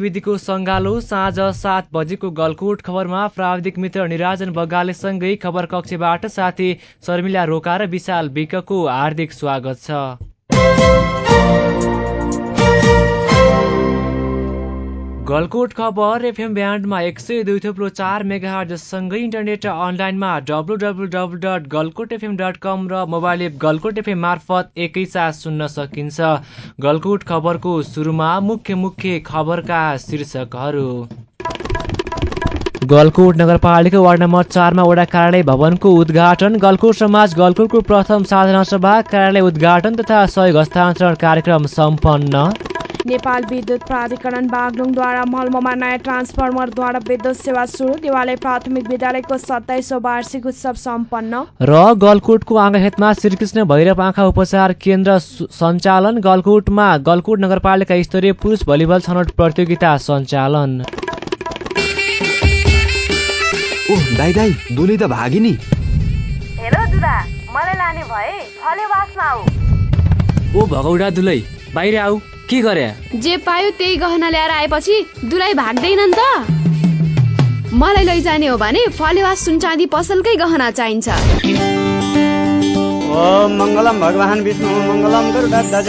प्रविधिको सङ्गालो साँझ सात बजेको गलकोट खबरमा प्राविधिक मित्र निराजन बगालेसँगै खबर कक्षबाट साथी शर्मिला रोका र विशाल विकको हार्दिक स्वागत छ। गलकोट खबर एफएम ब्यान्डमा एक सय दुई थुप्रो चार मेगा सँगै इन्टरनेट अनलाइनमा W W W dot Galkot FM dot com र मोबाइल एप गलकोट एफएम मार्फत एकैसाथ सुन्न सकिन्छ। गलकोट खबरको सुरुमा मुख्य मुख्य खबरका शीर्षकहरू। गलकोट नगरपालिका वार्ड नम्बर चारमा वडा कार्यालय भवनको उद्घाटन गलकोट समाज गलकोटको प्रथम साधना सभा कार्यालय उद्घाटन तथा सहयोग हस्तान्तरण कार्यक्रम सम्पन्न। नेपाल विद्युत प्राधिकरण बागलुङद्वारा मलमोमा नयाँ ट्रान्सफर्मरद्वारा विद्युत सेवा सुरु। देवालय प्राथमिक विद्यालयको सत्ताइसौँ वार्षिक उत्सव सम्पन्न। र गलकोटको आँगाखेतमा श्रीकृष्ण भैरव आँखा उपचार केन्द्र सञ्चालन। गलकोटमा गलकोट नगरपालिका स्तरीय पुरुष भलिबल छनौट प्रतियोगिता सञ्चालन। ओह दाइ दाइ दुली त भागी नि हेर दुदा मलाई लाने भए आऊ। ओ भगौडा दुलै बाहिर आऊ। के गरे? जे पायो त्यही गहना ल्याएर आएपछि दुलाई भाग्दैनन् त। मलाई लैजाने हो भने फलेवास सुनचाँदी पसलकै गहना चाहिन्छ। ओम मङ्गलम भगवान् विष्णु मङ्गलम गरुडध्वज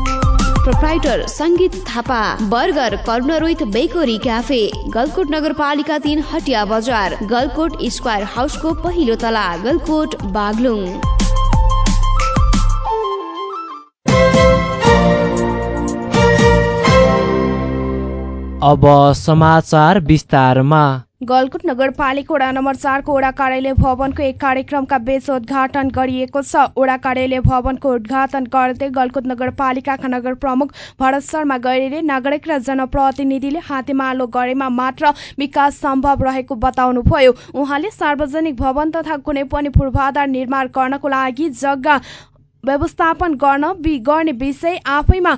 Proprietor Sangeet Thapa burger corner with bakery cafe Galkot नगरपालिका तिन हटिया बजार गलकोट स्क्वायर हाउसको पहिलो तला गलकोट बागलुङ अब समाचार विस्तारमा। गलकुट नगरपालिका वडा नम्बर चारको वडा कार्यालय भवनको एक कार्यक्रमका बीच उद्घाटन गरिएको छ। वडा कार्यालय भवनको उद्घाटन गर्दै गलकुट नगरपालिकाका नगर प्रमुख भरत शर्मा गैरीले नागरिक र जनप्रतिनिधिले हातेमालो गरेमा मात्र विकास सम्भव रहेको बताउनुभयो। उहाँले सार्वजनिक भवन तथा कुनै पनि पूर्वाधार निर्माण गर्नको लागि जग्गा व्यवस्थापन गर्न गर्ने विषय आफैमा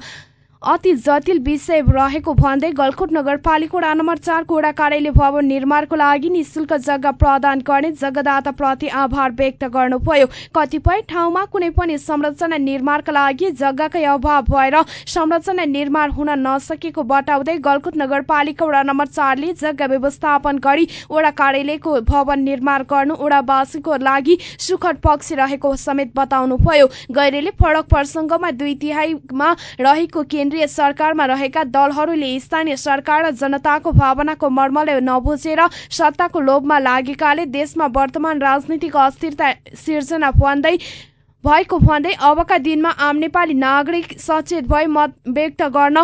अति जटिल विषय रहेको भन्दै गलकुट नगरपालिका वडा नम्बर चारको वडा कार्यालय भवन निर्माणको लागि निशुल्क जग्गा प्रदान गर्ने जग्गादाताप्रति आभार व्यक्त गर्नुभयो। कतिपय ठाउँमा कुनै पनि संरचना निर्माणका लागि जग्गाकै अभाव भएर संरचना निर्माण हुन नसकेको बताउँदै गलकुट नगरपालिका वडा नम्बर चारले जग्गा व्यवस्थापन गरी वडा कार्यालयको भवन निर्माण गर्नु वडावासीको लागि सुखद पक्ष रहेको समेत बताउनुभयो। गैरेले फडक प्रसङ्गमा दुई तिहाईमा रहेको केन्द्र केन्द्रीय सरकारमा रहेका दलहरूले स्थानीय सरकार र जनताको भावनाको मर्मले नबुझेर सत्ताको लोभमा लागेकाले देशमा वर्तमान राजनीतिक अस्थिरता सिर्जना भन्दै भएको भन्दै अबका दिनमा आम नेपाली नागरिक सचेत भई मत व्यक्त गर्न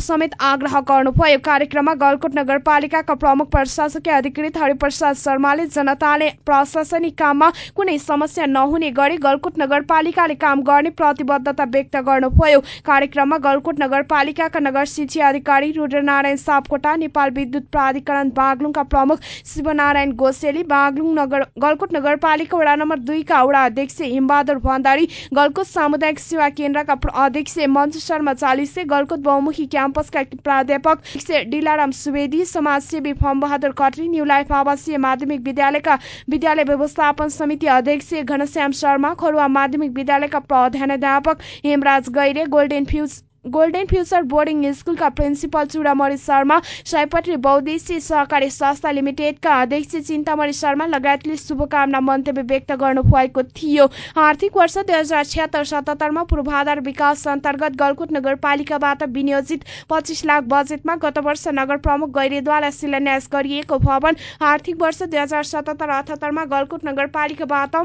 समेत आग्रह गर्नुभयो। कार्यक्रममा गलकोट नगरपालिकाका प्रमुख प्रशासकीय अधिकृत हरिप्रसाद शर्माले जनताले प्रशासनिक काममा कुनै समस्या नहुने गरी गलकोट नगरपालिकाले काम गर्ने प्रतिबद्धता व्यक्त गर्नुभयो। कार्यक्रममा गलकोट नगरपालिकाका नगर शिक्षा अधिकारी रुद्रनारायण सापकोटा नेपाल विद्युत प्राधिकरण बागलुङका प्रमुख शिवनारायण गोसेली बागलुङ नगर गलकोट नगरपालिका वडा नम्बर दुईका वडा अध्यक्ष हिमबहादुर भण्डारी गलकोट सामुदायिक सेवा केन्द्रका अध्यक्ष मञ्जु शर्मा चालिसे गलकोट बहुमुखी क्याम्पसका प्राध्यापक डिलाराम सुवेदी समाजसेवी फमबहादुर खत्री न्यू लाइफ आवासीय माध्यमिक विद्यालयका विद्यालय व्यवस्थापन समिति अध्यक्ष घनश्याम शर्मा खरुवा माध्यमिक विद्यालयका प्रधानाध्यापक Hemraj Gaire golden fuse golden future boarding स्कुलका प्रिन्सिपल चुडामणि शर्मा सयपत्री बौद्धिसी सहकारी संस्था लिमिटेडका अध्यक्ष चिन्तामणि शर्मा लगायतले शुभकामना मन्तव्य व्यक्त गर्नुभएको थियो। आर्थिक वर्ष दुई हजार छ्यात्तर सतहत्तरमा पूर्वाधार विकास अन्तर्गत गलकुट नगरपालिकाबाट विनियोजित पच्चिस लाख बजेटमा गत वर्ष नगर प्रमुख गैरेद्वारा शिलान्यास गरिएको भवन आर्थिक वर्ष दुई हजार सतहत्तर अठहत्तरमा गलकुट नगरपालिकाबाट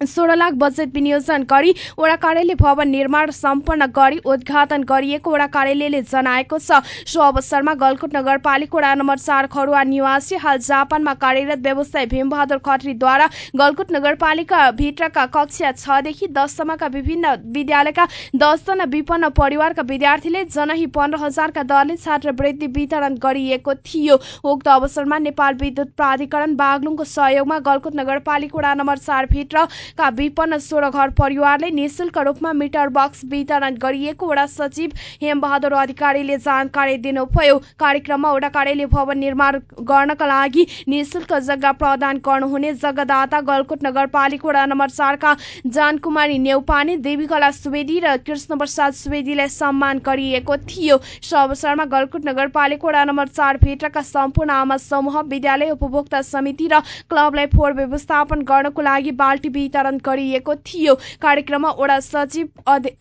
सोह्र लाख बजेट विनियोजन गरी वडा कार्यालय भवन निर्माण सम्पन्न गरी उद्घाटन गरिएको वडा कार्यालयले जनाएको छ। सो अवसरमा गलकुट नगरपालिका वडा नम्बर चार खरुवा निवासी हाल जापानमा कार्यरत व्यवसायी भीमबहादुर खत्रीद्वारा गलकुट नगरपालिका भित्रका कक्षा छदेखि दससम्मका विभिन्न विद्यालयका दसजना विपन्न परिवारका विद्यार्थीले जनही पन्ध्र हजारका दरले छात्रवृत्ति वितरण गरिएको थियो। उक्त अवसरमा नेपाल विद्युत प्राधिकरण बागलुङको सहयोगमा गलकुट नगरपालिका वडा नम्बर चार भित्र का विपन्न सोह्र घर परिवारले निशुल्क रूपमा मिटर बक्स वितरण गरिएको वडा सचिव हेमबहादुर अधिकारीले जानकारी दिनुभयो। कार्यक्रममा वडा कार्यालय भवन निर्माण गर्नका लागि निशुल्क जग्गा प्रदान गर्नुहुने जग्गादाता गलकोट नगरपालिका वडा नम्बर चारका जानकुमारी नेउपाने देवीकला सुवेदी र कृष्ण प्रसाद सुवेदीलाई सम्मान गरिएको थियो। सो अवसरमा गलकुट नगरपालिका वडा नम्बर चार भित्रका सम्पूर्ण आमा समूह विद्यालय उपभोक्ता समिति र क्लबलाई फोहोर व्यवस्थापन गर्नको लागि बाल्टी वितरण वितरण गरिएको थियो। कार्यक्रममा ओडा सचिव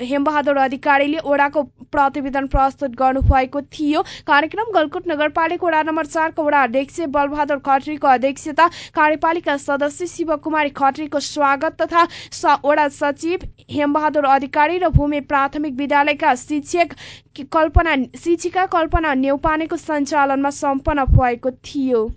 हेमबहादुर अधिकारीले ओडाको प्रतिवेदन प्रस्तुत गर्नुभएको थियो। कार्यक्रम गलकुट नगरपालिका वडा नम्बर चारको वडा अध्यक्ष बलबहादुर खत्रीको अध्यक्षता कार्यपालिका सदस्य शिवकुमारी खत्रीको स्वागत तथा वडा सचिव हेमबहादुर अधिकारी र भूमि प्राथमिक विद्यालयका शिक्षक कल्पना शिक्षिका कल्पना नेउपानेको सञ्चालनमा सम्पन्न भएको थियो।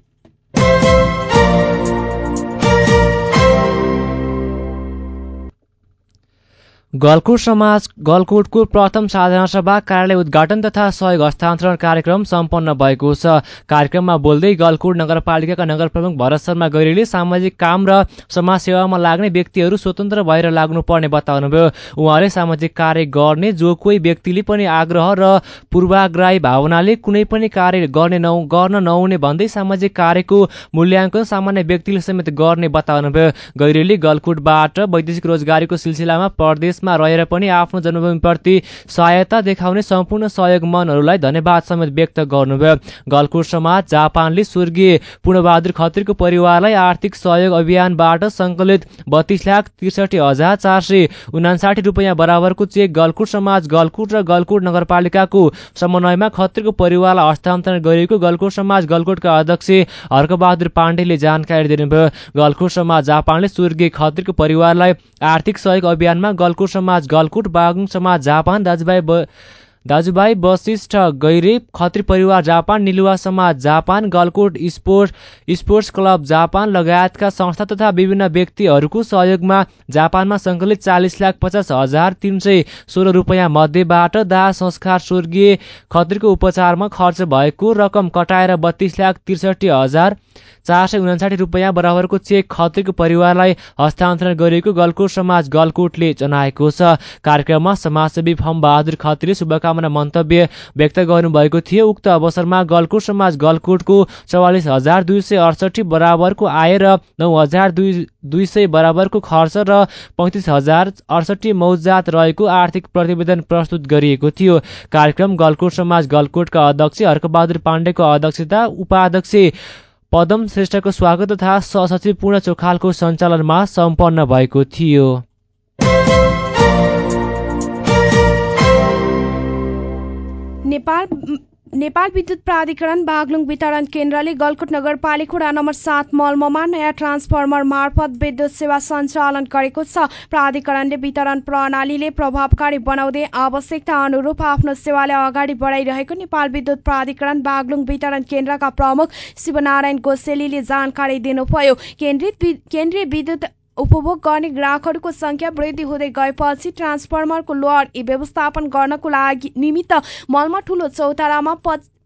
गलकुट समाज गलकुटको प्रथम साधारण सभा कार्यालय उद्घाटन तथा सहयोग हस्तान्तरण कार्यक्रम सम्पन्न भएको छ। कार्यक्रममा बोल्दै गलकुट नगरपालिकाका नगर प्रमुख भरत शर्मा गैरीले सामाजिक काम र समाजसेवामा लाग्ने व्यक्तिहरू स्वतन्त्र भएर लाग्नुपर्ने बताउनुभयो। उहाँले सामाजिक कार्य गर्ने जो कोही व्यक्तिले पनि आग्रह र पूर्वाग्राही भावनाले कुनै पनि कार्य गर्ने नौ गर्न नहुने भन्दै सामाजिक कार्यको मूल्याङ्कन सामान्य व्यक्तिले समेत गर्ने बताउनुभयो। गैरीले गलकुटबाट वैदेशिक रोजगारीको सिलसिलामा प्रदेश देशमा रहेर पनि आफ्नो जन्मभूमिप्रति सहायता देखाउने सम्पूर्ण सहयोग मनहरूलाई धन्यवाद समेत व्यक्त गर्नुभयो। गलकुट समाज जापानले स्वर्गीय पूर्णबहादुर खत्रीको परिवारलाई आर्थिक सहयोग अभियानबाट सङ्कलित बत्तीस लाख त्रिसठी हजार चार सय उनासाठी रुपियाँ बराबरको चेक गलकुट समाज गलकुट र गलकुट नगरपालिकाको समन्वयमा खत्रीको परिवारलाई हस्तान्तरण गरिएको गलकुट समाज गलकुटका अध्यक्ष हर्कबहादुर पाण्डेले जानकारी दिनुभयो। गलकुट समाज जापानले स्वर्गीय खत्रीको परिवारलाई आर्थिक सहयोग अभियानमा गलकुट समाज गलकुट बागुङ समाज जापान दाजुभाइ दाजुभाइ वशिष्ठ गैरे खत्री परिवार जापान निलुवा समाज Japan Galkot sport sports club Japan लगायतका संस्था तथा विभिन्न व्यक्तिहरूको सहयोगमा जापानमा सङ्कलित चालिस लाख पचास हजार तिन सय सोह्र रुपियाँ मध्येबाट दाह संस्कार स्वर्गीय खत्रीको उपचारमा खर्च भएको रकम कटाएर बत्तीस लाख त्रिसठी हजार चार सय उनासाठी रुपियाँ बराबरको चेक खत्रीको परिवारलाई हस्तान्तरण गरिएको गलकोट समाज गलकोटले जनाएको छ। कार्यक्रममा समाजसेवी फम बहादुर खत्री शुभकामना मन्तव्य व्यक्त गर्नुभएको थियो। उक्त अवसरमा गलकोट समाज गलकोटको चौवालिस हजार दुई सय अडसठी बराबरको आय र नौ हजार दुई दुई सय बराबरको खर्च र पैँतिस हजार अडसठी मौजात रहेको आर्थिक प्रतिवेदन प्रस्तुत गरिएको थियो। कार्यक्रम गलकोट समाज गलकोटका अध्यक्ष हर्कबहादुर पाण्डेको अध्यक्षता उपाध्यक्ष पदम श्रेष्ठको स्वागत तथा सहसचिव पूर्ण चोखालको सञ्चालनमा सम्पन्न भएको थियो। नेपाल नेपाल विद्युत प्राधिकरण बागलुङ वितरण केन्द्रले गलकुट नगरपालिका नम्बर सात मल्ममा नयाँ ट्रान्सफर्मर मार्फत विद्युत सेवा सञ्चालन गरेको छ। प्राधिकरणले वितरण प्रणालीले प्रभावकारी बनाउँदै आवश्यकता अनुरूप आफ्नो सेवालाई अगाडि बढाइरहेको नेपाल विद्युत प्राधिकरण बागलुङ वितरण केन्द्रका प्रमुख शिवनारायण गोसेलीले जानकारी दिनुभयो। केन्द्रीय विद्युत उपभोग गर्ने ग्राहकहरूको संख्या वृद्धि हुँदै गएपछि ट्रान्सफर्मरको लोड व्यवस्थापन गर्नको लागि निमित्त मलमा ठूलो चौतारामा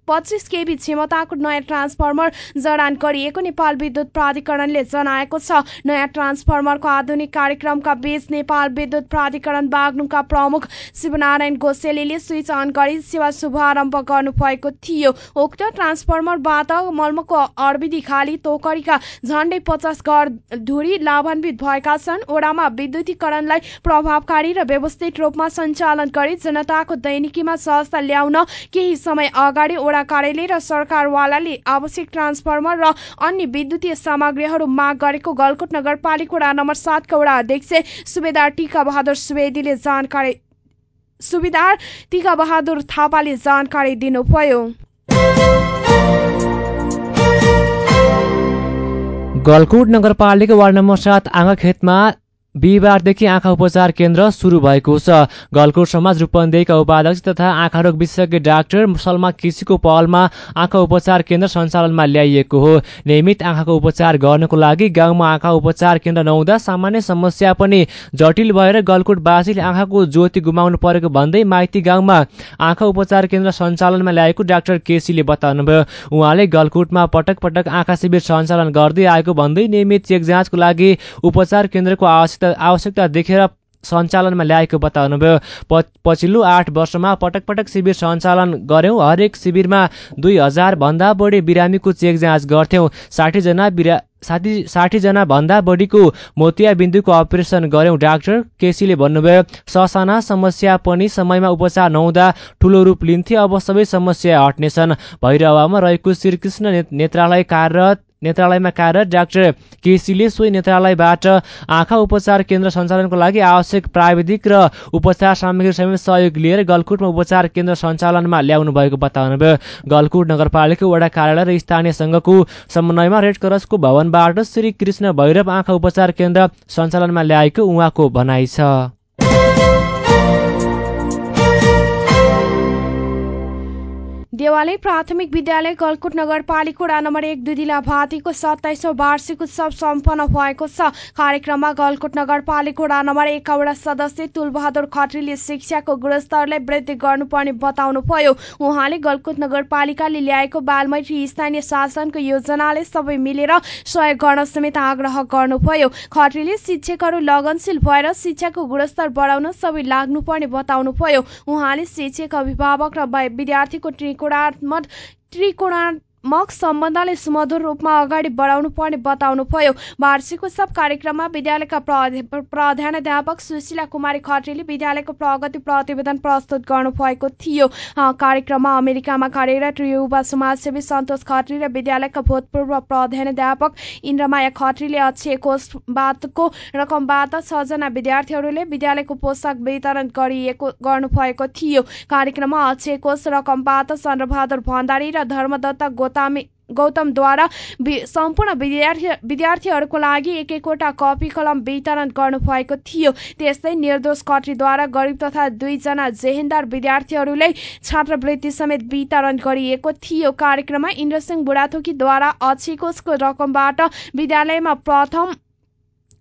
पच्चिस केबी क्षमताको नयाँ ट्रान्सफर्मर जडान गरिएको नेपाल विद्युत प्राधिकरणले जनाएको छ। नयाँ ट्रान्सफर्मरको आधुनिक कार्यक्रमका बीच नेपाल विद्युत प्राधिकरण बागलुङका प्रमुख शिवनारायण गोसेलीले स्विच अन गरी सेवा शुभारम्भ गर्नुभएको थियो। उक्त ट्रान्सफर्मरबाट मल्मको अरविधि खाली तोकरीका झण्डै पचास घर धुरी लाभान्वित भएका छन्। ओडामा विद्युतीकरणलाई प्रभावकारी र व्यवस्थित रूपमा सञ्चालन गरी जनताको दैनिकीमा सहजता ल्याउन केही समय अगाडि वडा कार्यालय र सरकारवालाले आवश्यक ट्रान्सफर्मर र अन्य विद्युतीय सामग्रीहरू माग गरेको गलकोट नगरपालिका वडा नम्बर सातका वडा अध्यक्ष सुबेदार टिका बहादुर सुवेदीले जानकारी सुबेदार टिका बहादुर थापाले जानकारी दिनुभयो। गलकुट नगरपालिका वार्ड नम्बर सात आँगा खेतमा बिहिबारदेखि आँखा उपचार केन्द्र सुरु भएको छ। गलकोट समाज रूपन्देहीका उपाध्यक्ष तथा आँखा रोग विशेषज्ञ डाक्टर सलमा किसीको पहलमा आँखा उपचार केन्द्र सञ्चालनमा ल्याइएको हो। नियमित आँखाको उपचार गर्नको लागि गाउँमा आँखा उपचार केन्द्र नहुँदा सामान्य समस्या पनि जटिल भएर गलकोटवासीले आँखाको ज्योति गुमाउनु परेको भन्दै माइती गाउँमा आँखा उपचार केन्द्र सञ्चालनमा ल्याएको डाक्टर केसीले बताउनुभयो। उहाँले गलकुटमा पटक पटक आँखा शिविर सञ्चालन गर्दै आएको भन्दै नियमित चेक जाँचको लागि उपचार केन्द्रको आवश्यकता आवश्यकता देखेर सञ्चालनमा ल्याएको बताउनुभयो। पछिल्लो आठ वर्षमा पटक पटक शिविर सञ्चालन गऱ्यौँ। हरेक शिविरमा दुई हजारभन्दा बढी बिरामीको चेक जाँच गर्थ्यौँ। साठीजना बिरा साठी साठीजना भन्दा बढीको मोतियाबिन्दुको अपरेसन गऱ्यौँ। डाक्टर केसीले भन्नुभयो ससाना समस्या पनि समयमा उपचार नहुँदा ठुलो रूप लिन्थे। अब सबै समस्या हट्नेछन्। भैरवामा रहेको श्रीकृष्ण नेत्रालय कार्यरत नेत्रालयमा कार्यरत डाक्टर केसीले सोही नेत्रालयबाट आँखा उपचार केन्द्र सञ्चालनको लागि आवश्यक प्राविधिक र उपचार सामग्री समेत सहयोग लिएर गलकुटमा उपचार केन्द्र सञ्चालनमा ल्याउनु भएको बताउनुभयो। गलकुट नगरपालिका वडा कार्यालय र स्थानीय सङ्घको समन्वयमा रेड क्रसको भवनबाट श्री कृष्ण भैरव आँखा उपचार केन्द्र सञ्चालनमा ल्याएको उहाँको भनाइ छ। देवालय प्राथमिक विद्यालय गलकुट नगरपालिका नम्बर एक दुधिला भातीको सत्ताइसौँ वार्षिक उत्सव सम्पन्न भएको छ। कार्यक्रममा गलकुट नगरपालिका नम्बर एकका वडा सदस्य तुलबहादुर खत्रीले शिक्षाको गुणस्तरलाई वृद्धि गर्नुपर्ने बताउनुभयो। उहाँले गलकुट नगरपालिकाले ल्याएको बालमैत्री स्थानीय शासनको योजनाले सबै मिलेर सहयोग गर्न समेत आग्रह गर्नुभयो। खत्रीले शिक्षकहरू लगनशील भएर शिक्षाको गुणस्तर बढाउन सबै लाग्नुपर्ने बताउनुभयो। उहाँले शिक्षक अभिभावक र विद्यार्थीको त्रिकोणात्मक त्रिकोणात्मक सम्बन्धलाई सुमधुर रूपमा अगाडि बढाउनु पर्ने बताउनुभयो। वार्षिक उत्सव कार्यक्रममा विद्यालयका प्रधानाध्यापक सुशीला कुमारी खत्रीले विद्यालयको प्रगति प्रतिवेदन प्रस्तुत गर्नुभएको थियो। कार्यक्रममा अमेरिकामा कार्यरत युवा समाजसेवी सन्तोष खत्री र विद्यालयका भूतपूर्व प्रधानाध्यापक इन्द्रमाया खत्रीले अक्षय कोषबाटको रकमबाट छजना विद्यार्थीहरूले विद्यालयको पोसाक वितरण गरिएको गर्नुभएको थियो। कार्यक्रममा अक्षय कोष रकमबाट चन्द्रबहादुर भण्डारी र धर्मदत्त गोतामी गौतमद्वारा सम्पूर्ण विद्यार्थी विद्यार्थीहरूको लागि एक एकवटा कपी कलम वितरण गर्नुभएको थियो त्यस्तै निर्दोष कट्रीद्वारा गरिब तथा दुईजना जेहेन्दार विद्यार्थीहरूलाई छात्रवृत्ति समेत वितरण गरिएको थियो कार्यक्रममा इन्द्रसिंह बुढाथोकीद्वारा अक्षिकोषको रकमबाट विद्यालयमा प्रथम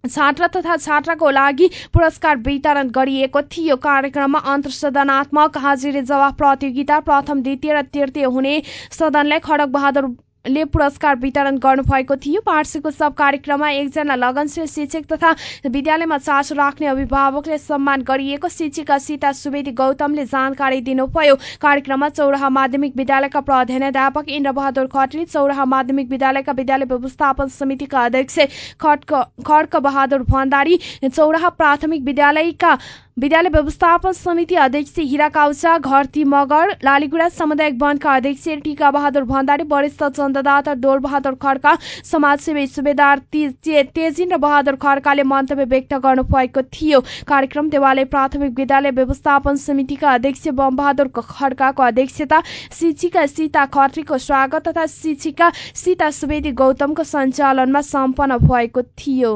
छात्र तथा छात्राको लागि पुरस्कार वितरण गरिएको थियो। कार्यक्रममा अन्तर्सदनात्मक हाजिरी जवाफ प्रतियोगिता प्रथम द्वितीय र तृतीय हुने सदनलाई खडक बहादुर ले पुरस्कार वितरण गर्नुभएको थियो। वार्षिक उत्सव कार्यक्रममा एकजना लगनशील शिक्षक तथा विद्यालयमा चासो राख्ने अभिभावकले सम्मान गरिएको शिक्षिका सीता सुवेदी गौतमले जानकारी दिनुभयो। कार्यक्रममा चौराहा माध्यमिक विद्यालयका प्रधानाध्यापक इन्द्रबहादुर खत्री चौराहा माध्यमिक विद्यालयका विद्यालय व्यवस्थापन समितिका अध्यक्ष खड्क खड्क बहादुर भण्डारी चौराहा प्राथमिक विद्यालयका विद्यालय व्यवस्थापन समिति अध्यक्ष हिरा काउचा घरती मगर लालीगुडा सामुदायिक वनका अध्यक्ष टिका बहादुर भण्डारी वरिष्ठ चन्ददाता डोल बहादुर खड्का समाजसेवी सुबेदार तेजिन्द्र बहादुर खड्काले मन्तव्य व्यक्त गर्नुभएको थियो। कार्यक्रम देवालय प्राथमिक विद्यालय व्यवस्थापन समितिका अध्यक्ष बमबहादुर खड्काको अध्यक्षता शिक्षिका सीता खत्रीको स्वागत तथा शिक्षिका सीता सुवेदी गौतमको सञ्चालनमा सम्पन्न भएको थियो।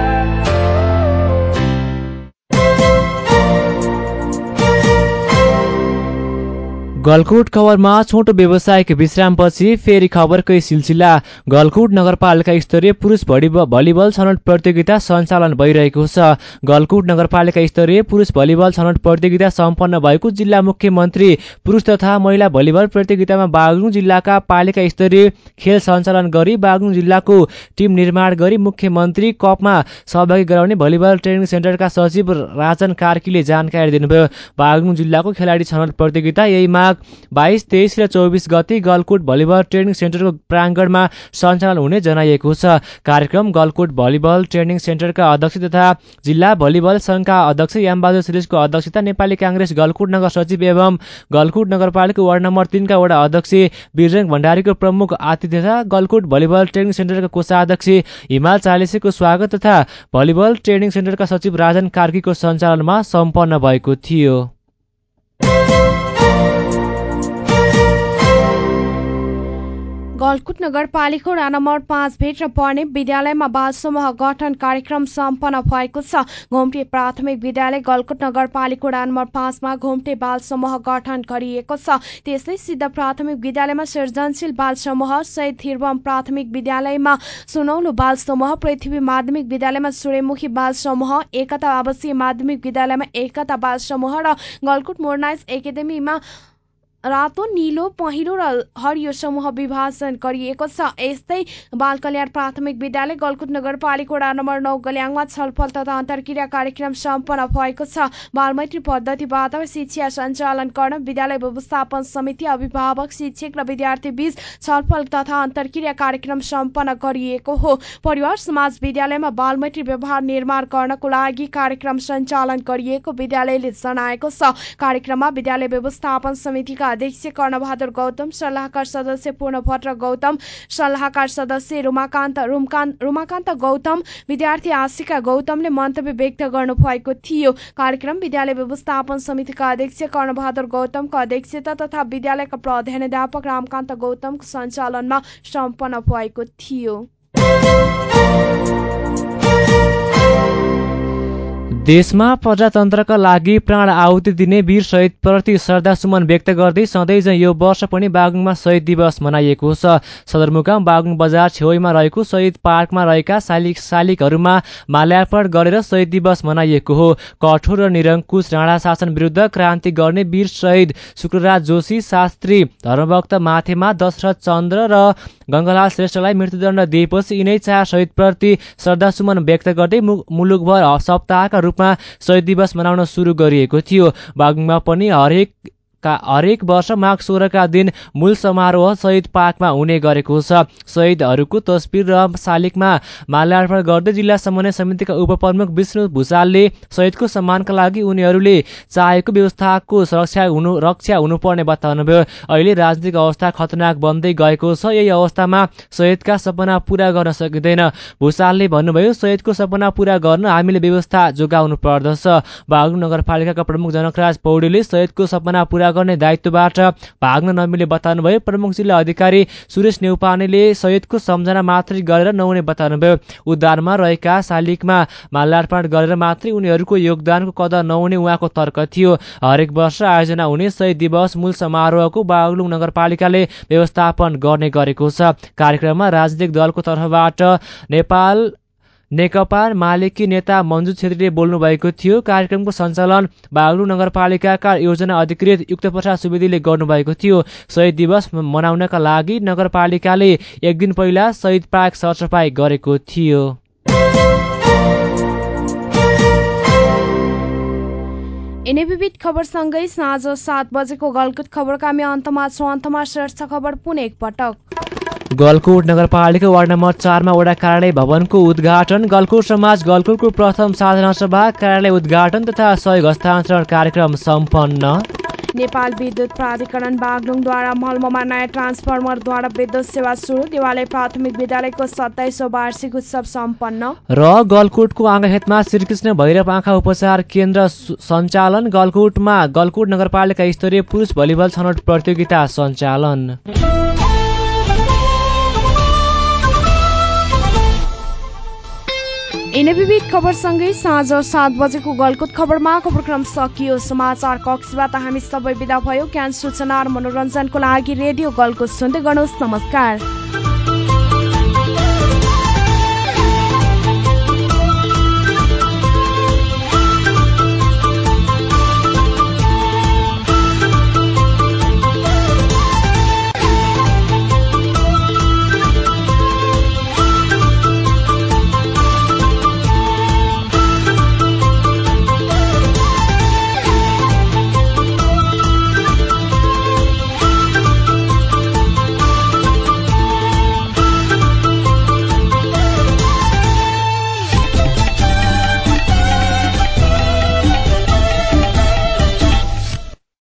गलकुट खबरमा छोटो व्यवसायिक विश्रामपछि फेरि खबरकै सिलसिला। गलकुट नगरपालिका स्तरीय पुरुष भलिबल छनौट प्रतियोगिता सञ्चालन भइरहेको छ। गलकुट नगरपालिका स्तरीय पुरुष भलिबल छनौट प्रतियोगिता सम्पन्न भएको जिल्ला मुख्यमन्त्री पुरुष तथा महिला भलिबल प्रतियोगितामा बागलुङ जिल्लाका पालिका स्तरीय खेल सञ्चालन गरी बागलुङ जिल्लाको टिम निर्माण गरी मुख्यमन्त्री कपमा सहभागी गराउने भलिबल ट्रेनिङ सेन्टरका सचिव राजन कार्कीले जानकारी दिनुभयो। बागलुङ जिल्लाको खेलाडी छनौट प्रतियोगिता यही माघ बाइस तेइस र चौबिस गति गलकुट भलिबल ट्रेनिङ सेन्टरको प्राङ्गणमा सञ्चालन हुने जनाइएको छ। कार्यक्रम गलकुट भलिबल ट्रेनिङ सेन्टरका अध्यक्ष तथा जिल्ला भलिबल सङ्घका अध्यक्ष यामबहादुर श्रेष्ठको अध्यक्षता नेपाली काङ्ग्रेस गलकुट नगर सचिव एवं गलकुट नगरपालिका वार्ड नम्बर तिनका वडा अध्यक्ष बिरजङ भण्डारीको प्रमुख आतिथ्यता गलकुट भलिबल ट्रेनिङ सेन्टरका कोषाध्यक्ष हिमाल चालिसेको स्वागत तथा भलिबल ट्रेनिङ सेन्टरका सचिव राजन कार्कीको सञ्चालनमा सम्पन्न भएको थियो। गलकुट नगरपालिका वडा नम्बर पाँच भित्र पर्ने विद्यालयमा बाल समूह गठन कार्यक्रम सम्पन्न भएको छ। घुम्टे प्राथमिक विद्यालय गलकुट नगरपालिका वडा नम्बर पाँचमा घुम्टे बाल समूह गठन गरिएको छ। त्यस्तै सिद्ध प्राथमिक विद्यालयमा सृजनशील बाल समूह सहित थिरबम प्राथमिक विद्यालयमा सुनौलो बाल समूह पृथ्वी माध्यमिक विद्यालयमा सूर्यमुखी बाल समूह एकता आवासीय माध्यमिक विद्यालयमा एकता बाल समूह र गलकुट मोर्नाइज एकाडेमीमा रातो निलो पहिरो र हरियो समूह विभाजन गरिएको छ। यस्तै बाल कल्याण प्राथमिक विद्यालय गलकुट नगरपालिका वडा नम्बर नौ गल्याङमा छलफल तथा अन्तर्क्रिया कार्यक्रम सम्पन्न भएको छ। बालमैत्री पद्धतिबाट शिक्षा सञ्चालन गर्न विद्यालय व्यवस्थापन समिति अभिभावक शिक्षक र विद्यार्थी बीच छलफल तथा अन्तर्क्रिया कार्यक्रम सम्पन्न गरिएको हो। परिवार समाज विद्यालयमा बालमैत्री व्यवहार निर्माण गर्नको लागि कार्यक्रम सञ्चालन गरिएको विद्यालयले जनाएको छ। कार्यक्रममा विद्यालय व्यवस्थापन समितिका अध्यक्ष कर्णबहादुर गौतम सल्लाहकार सदस्य पूर्ण भट्ट गौतम सल्लाहकार सदस्य रुमाकान्त रुमाकान्त गौतम विद्यार्थी आशिका गौतमले मन्तव्य व्यक्त गर्नुभएको थियो। कार्यक्रम विद्यालय व्यवस्थापन समितिका अध्यक्ष कर्णबहादुर गौतमको अध्यक्षता तथा विद्यालयका प्रधानाध्यापक रामकान्त गौतमको सञ्चालनमा सम्पन्न भएको थियो। देशमा प्रजातन्त्रका लागि प्राण आहुति दिने वीर शहीदप्रति श्रद्धासुमन व्यक्त गर्दै सधैँ यो वर्ष पनि बागुङमा शहीद दिवस मनाइएको छ। सदरमुकाम बागुङ बजार छेउमा रहेको शहीद पार्कमा रहेका शालिक शालिकहरूमा माल्यार्पण गरेर शहीद दिवस मनाइएको हो। कठोर र निरङ्कुश राणा शासन विरुद्ध क्रान्ति गर्ने वीर शहीद शुक्रराज जोशी शास्त्री धर्मभक्त माथेमा दशरथ चन्द्र र गङ्गलाल श्रेष्ठलाई मृत्युदण्ड दिएपछि यिनै चार शहीदप्रति श्रद्धासुमन व्यक्त गर्दै मुलुकभर सप्ताहका रूपमा शहीद दिवस मनाउन सुरु गरिएको थियो। बागुङमा पनि हरेक का हरेक वर्ष माघ सोह्रका दिन मूल समारोह शहीद पार्कमा हुने गरेको छ। शहीदहरूको तस्बिर र शालिगमा माल्यार्पण गर्दै जिल्ला समन्वय समितिका उपप्रमुख विष्णु भूषालले शहीदको सम्मानका लागि उनीहरूले चाहेको व्यवस्थाको सुरक्षा हुनु रक्षा हुनुपर्ने बताउनुभयो। अहिले राजनीतिक अवस्था खतरनाक बन्दै गएको छ। यही अवस्थामा शहीदका सपना पूरा गर्न सकिँदैन। भूषालले भन्नुभयो शहीदको सपना पूरा गर्न हामीले व्यवस्था जोगाउनु पर्दछ। बागलुङ नगरपालिकाका प्रमुख जनकराज पौडेलले शहीदको सपना पूरा गर्ने दायित्वबाट भाग्न नमिले बताउनुभयो। प्रमुख जिल्ला अधिकारी सुरेश नेउपानेले सहितको सम्झना मात्रै गरेर नहुने बताउनुभयो। उद्धारमा रहेका शालिगमा माल्यार्पण गरेर मात्रै उनीहरूको योगदानको कदर नहुने उहाँको तर्क थियो। हरेक वर्ष आयोजना हुने शहीद दिवस मूल समारोहको बागलुङ नगरपालिकाले व्यवस्थापन गर्ने गरेको छ। कार्यक्रममा राजनीतिक दलको तर्फबाट नेपाल नेकपा मालिकी नेता मन्जु छेत्रीले बोल्नु भएको थियो कार्यक्रमको सञ्चालन बागलुङ नगरपालिकाका योजना अधिकृत युक्त प्रसाद सुवेदीले गर्नुभएको थियो। शहीद दिवस मनाउनका लागि नगरपालिकाले एक दिन पहिला शहीद पार्क सरसफाई गरेको थियो। विविध खबरसँगै साँझ सात बजेको गलकुट खबरका हामी अन्तमा छौँ। अन्तमा शीर्ष खबर पुनः एकपटक। गलकोट नगरपालिका वार्ड नम्बर चारमा वडा कार्यालय भवनको उद्घाटन गलकोट समाज गलकोटको प्रथम साधना सभा कार्यालय उद्घाटन तथा सहयोग हस्तान्तरण कार्यक्रम सम्पन्न। नेपाल विद्युत प्राधिकरण बागलुङद्वारा मलममा नयाँ ट्रान्सफर्मरद्वारा विद्युत सेवा सुरु देवालय प्राथमिक विद्यालयको सत्ताइसौँ वार्षिक उत्सव सम्पन्न। र गलकोटको आँगाखेतमा श्रीकृष्ण भैरव आँखा उपचार केन्द्र सञ्चालन गलकोटमा गलकोट नगरपालिका स्तरीय पुरुष भलिबल छनौट प्रतियोगिता सञ्चालन। यिनै खबरसँगै साँझ सात बजेको गलकुत खबरमा खबरक्रम सकियो। समाचार कक्षबाट हामी सबै विदा भयो। ज्ञान सूचना र मनोरञ्जनको लागि रेडियो गलकुत सुन्दै गर्नुहोस्। नमस्कार।